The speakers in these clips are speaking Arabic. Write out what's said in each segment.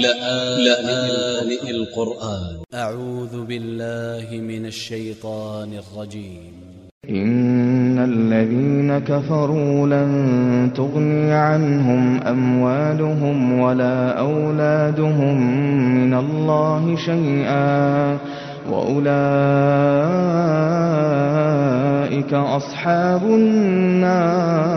لآن القرآن. أ ع و ذ ب ا ل ل ه من ا ل ش ي ط ا ن ا ل ج ي م إن الذين كفروا لن تغني عنهم أموالهم ولا أولادهم من الله شيئا وأولئك أصحاب النار.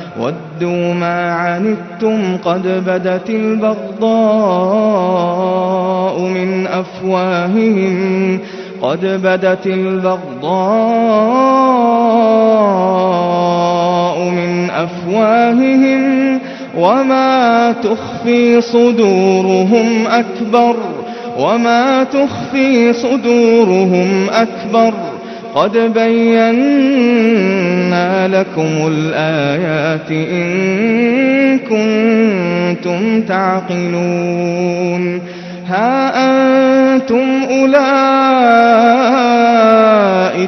ودوا ما عنتم قد بدت البغضاء من أفواههم. قد بدت البغضاء من أفواههم. وما تخفي صدورهم أكبر. وما تخفي صدورهم أكبر. قد بينا لكم الآيات إن كنتم تعقلون. ها أنتم أولئك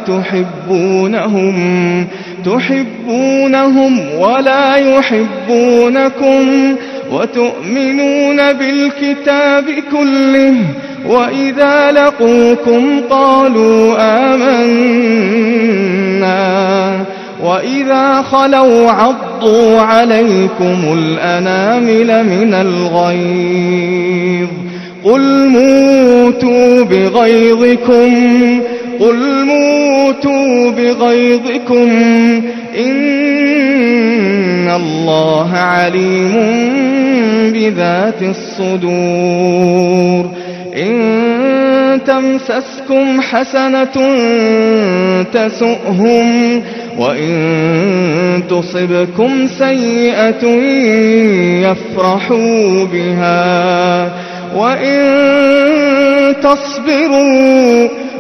تحبونهم تحبونهم ولا يحبونكم وتؤمنون بالكتاب كله وإذا لقوكم قالوا آمنا. وإذا خلوا عضوا عليكم الأنامل من الغيظ. قل موتوا بغيظكم. قل موتوا بغيظكم. إن الله عليم بذات الصدور. إن تمسسكم حسنة تسؤهم وإن تصبكم سيئة يفرحوا بها وإن تصبروا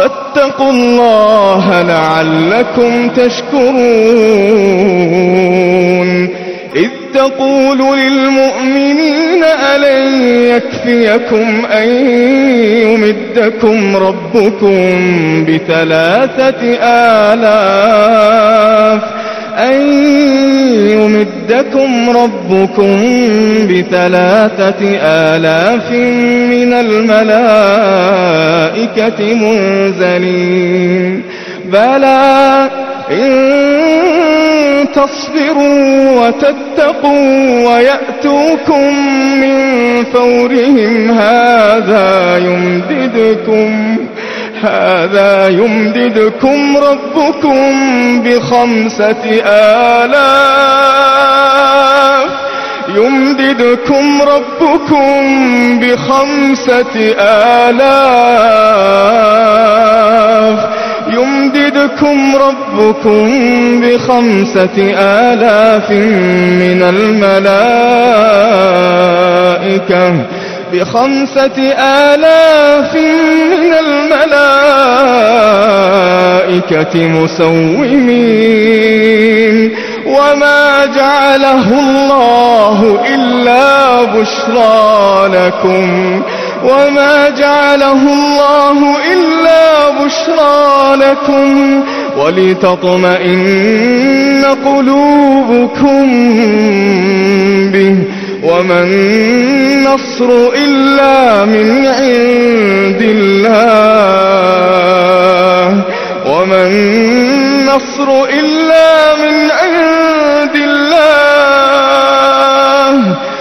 فاتقوا الله لعلكم تشكرون. إذ تقول للمؤمنين ألن يكفيكم أن يمدكم ربكم بثلاثة آلاف يمدكم ربكم بثلاثة آلاف من الملائكة منزلين. بلى إن تصبروا وتتقوا ويأتوكم من فورهم هذا يمددكم هذا يمددكم ربكم بخمسة آلاف يمددكم ربكم بخمسة آلاف. يمددكم ربكم بخمسة آلاف من الملائكة. بخمسة آلاف من الملائكة مسومين. وما جعله الله إلا بشرى لكم وما جعله الله إلا بشرى لكم ولتطمئن قلوبكم به. وما النصر إلا من عند الله. وما النصر إلا من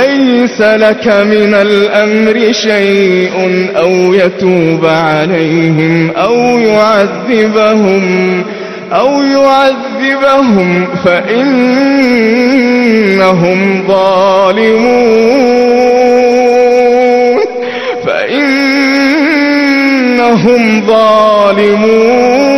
ليس لك من الأمر شيء أو يتوب عليهم أو يعذبهم أو يعذبهم فإنهم ظالمون فإنهم ظالمون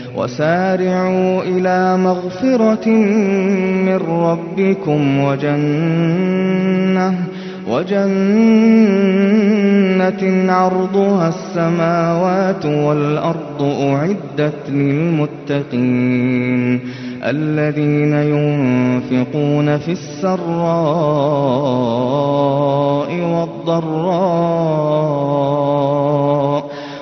وسارعوا إلى مغفرة من ربكم وجنة وجنة عرضها السماوات والأرض أعدت للمتقين. الذين ينفقون في السراء والضراء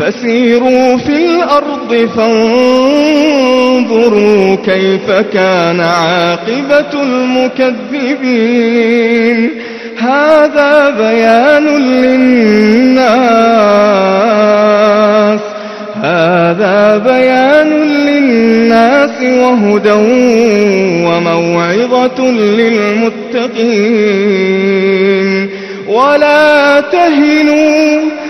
فسيروا في الأرض فانظروا كيف كان عاقبة المكذبين. هذا بيان للناس. هذا بيان للناس وهدى وموعظة للمتقين. ولا تهنوا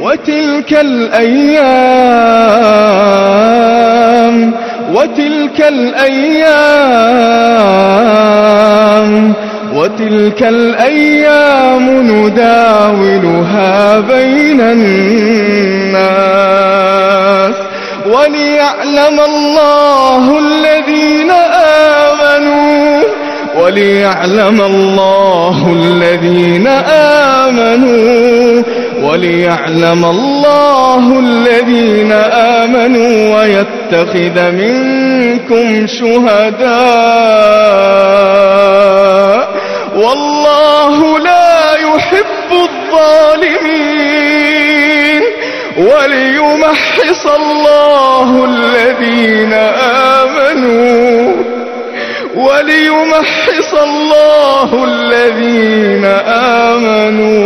وتلك الأيام وتلك الأيام وتلك الأيام نداولها بين الناس. وليعلم الله الذين آمنوا وليعلم الله الذين آمنوا وليعلم الله الذين آمنوا ويتخذ منكم شهداء. والله لا يحب الظالمين. وليمحص الله الذين آمنوا. وليمحص الله الذين آمنوا.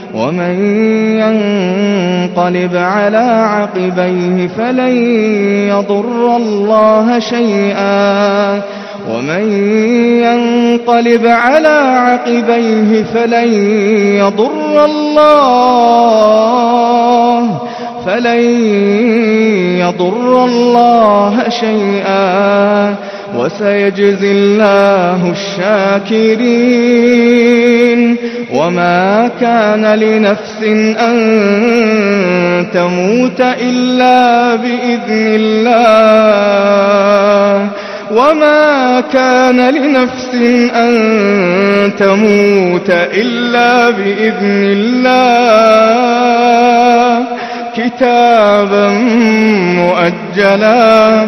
ومن ينقلب على عقبيه فلن يضر الله شيئا. ومن ينقلب على عقبيه فلن يضر الله فلن يضر الله شيئا. وسيجزي الله الشاكرين. وما كان لنفس أن تموت إلا بإذن الله. وما كان لنفس أن تموت إلا بإذن الله. كتابا مؤجلا.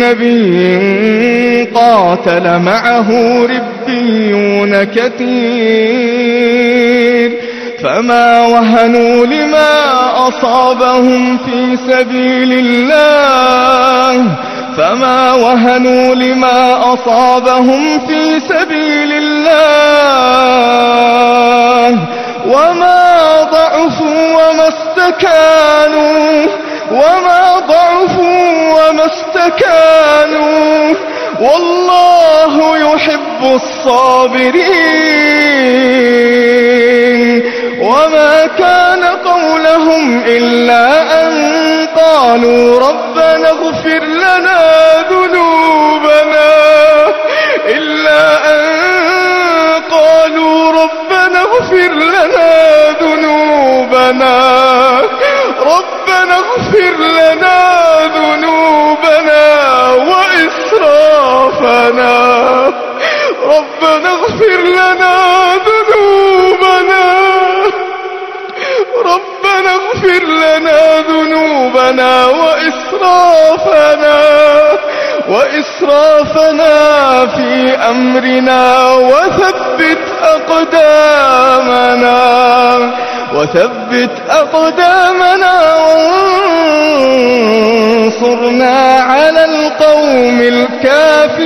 نبي قاتل معه ربي ربانيون كثير. فما وهنوا لما أصابهم في سبيل الله. فما وهنوا لما أصابهم في سبيل الله. وما ضعفوا وما استكانوا. وما ضعفوا وما استكانوا. والله يحب الصابرين. وما كان قولهم إلا أن قالوا ربنا اغفر لنا ذنوبنا. إلا أن قالوا ربنا اغفر لنا ذنوبنا. ربنا اغفر لنا وإسرافنا ربنا اغفر لنا ذنوبنا. ربنا اغفر لنا ذنوبنا وإسرافنا وإسرافنا في أمرنا وثبت أقدامنا وثبت أقدامنا وانصرنا على القوم الكافرين.